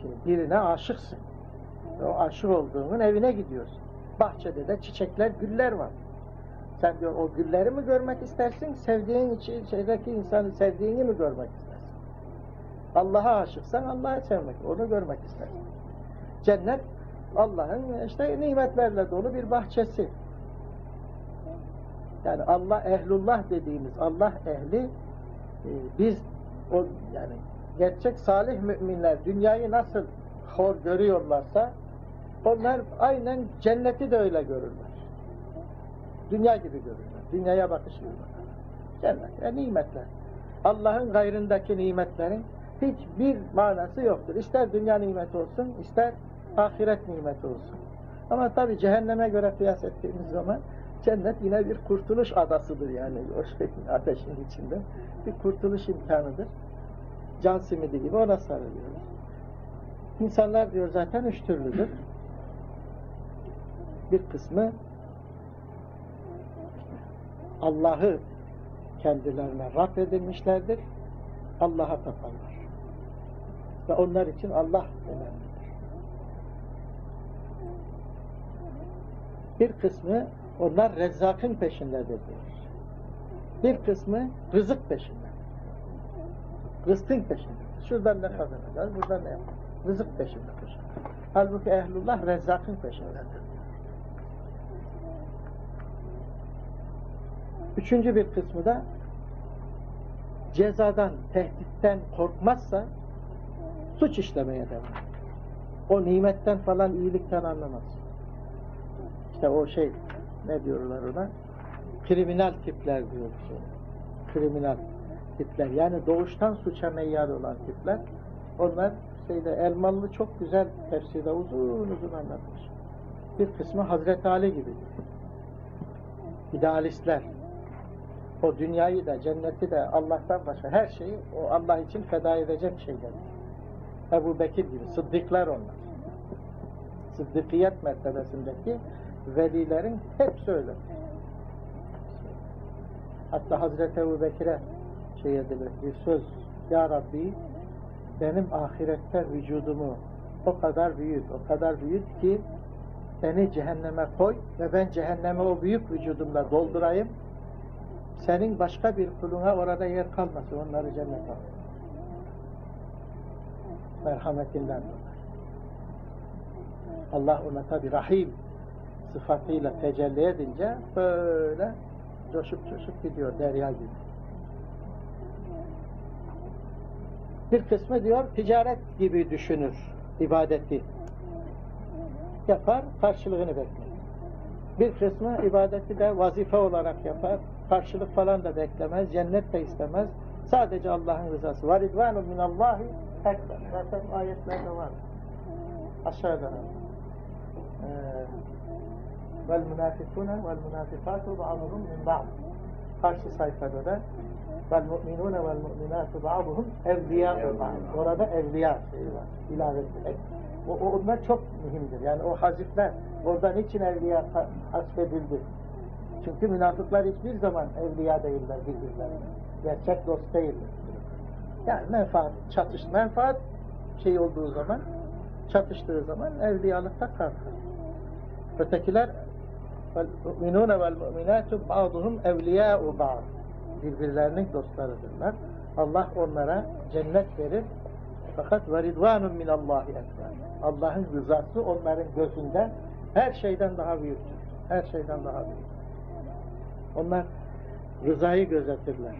Şimdi birine aşıksın. O aşık olduğunun evine gidiyorsun. Bahçede de çiçekler, güller var. Sen diyor o gülleri mi görmek istersin, sevdiğin için şeydeki insanı sevdiğini mi görmek istersin? Allah'a aşıksan Allah'ı sevmek, onu görmek istersin. Cennet Allah'ın işte nimetlerle dolu bir bahçesi. Yani Allah ehlullah dediğimiz Allah ehli e, biz o yani gerçek salih müminler dünyayı nasıl hor görüyorlarsa onlar aynen cenneti de öyle görürler. Dünya gibi görürler. Dünyaya bakışıyorlar. Cennet ve nimetler. Allah'ın gayrındaki nimetlerin hiçbir manası yoktur. İster dünya nimeti olsun, ister ahiret nimeti olsun. Ama tabi cehenneme göre kıyas ettiğimiz zaman cennet yine bir kurtuluş adasıdır yani o şeyin ateşin içinde. Bir kurtuluş imkanıdır. Can simidi gibi ona sarılıyoruz. İnsanlar diyor zaten üç türlüdür. Bir kısmı Allah'ı kendilerine raf edilmişlerdir. Allah'a taparlar. Ve onlar için Allah önemlidir. Bir kısmı onlar rezzakın peşindedir diyor. Bir kısmı rızık peşinde. Rızkın peşinde. Şuradan ne kazanacağız, buradan ne yapacağız? Rızık peşinde koşar. Halbuki ehlullah rezzakın peşindedir. Üçüncü bir kısmı da cezadan, tehditten korkmazsa suç işlemeye devam. O nimetten falan, iyilikten anlamaz. İşte o şey, ne diyorlar ona? Kriminal tipler diyor. Şey. Kriminal tipler. Yani doğuştan suça meyyal olan tipler. Onlar şeyde Elmalı çok güzel tefsirde uzun uzun anlatmış. Bir kısmı Hazreti Ali gibi. İdealistler. O dünyayı da, cenneti de Allah'tan başka her şeyi o Allah için feda edecek şeyler. Ebu Bekir gibi. Sıddıklar onlar. Sıddıkiyet mertebesindeki velilerin hepsi öyle. Hatta Hazreti Ebu Bekir'e şey edilir, bir söz Ya Rabbi benim ahirette vücudumu o kadar büyük, o kadar büyük ki beni cehenneme koy ve ben cehenneme o büyük vücudumla doldurayım senin başka bir kuluna orada yer kalmasın, onları cennet al. Merhametinden dolayı. Allah ona tabi rahim sıfatıyla tecelli edince böyle coşup coşup gidiyor derya gibi. Bir kısmı diyor ticaret gibi düşünür ibadeti. Yapar, karşılığını bekler. Bir kısmı ibadeti de vazife olarak yapar, karşılık falan da beklemez, cennet de istemez. Sadece Allah'ın rızası. Var idvanu minallahi ekber. Zaten ayetlerde var. Aşağıda. Ee, vel münafikatu ba'duhum min ba'd. Karşı sayfada da vel mu'minune vel mu'minatu ba'duhum evliya'u ba'd. Orada evliya şeyi var. İlave. O, o, onlar çok mühimdir. Yani o hazifler oradan için evliya hasfedildi. Çünkü münafıklar hiçbir zaman evliya değiller birbirlerine. Gerçek dost değiller. Yani menfaat, çatış, menfaat şey olduğu zaman, çatıştığı zaman evliyalıkta kalkar. Ötekiler وَالْمُؤْمِنُونَ وَالْمُؤْمِنَاتُ بَعْضُهُمْ اَوْلِيَاءُ بَعْض Birbirlerinin dostlarıdırlar. Allah onlara cennet verir. Fakat وَرِدْوَانٌ مِنَ اللّٰهِ اَكْبَرٍ Allah'ın rızası onların gözünde her şeyden daha büyüktür. Her şeyden daha büyük. Onlar rızayı gözetirler.